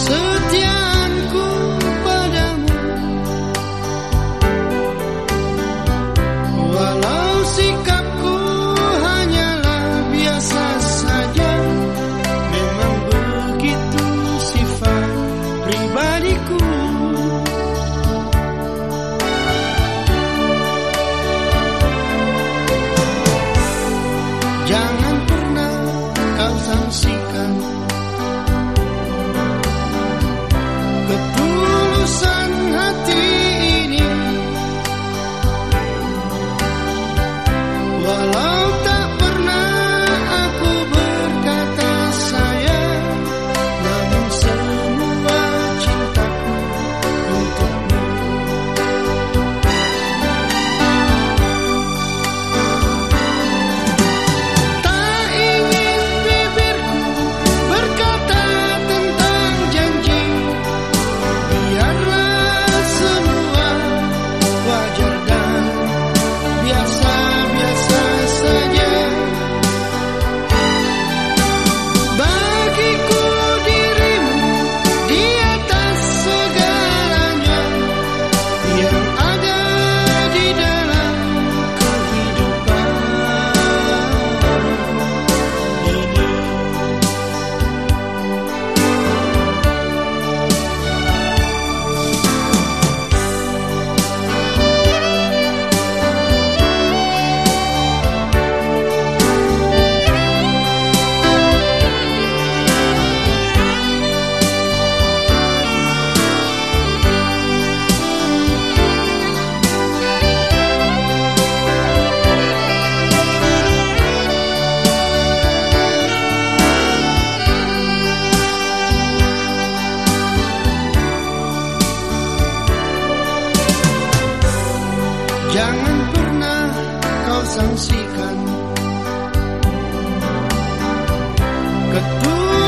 soon. Saksikan. Kedua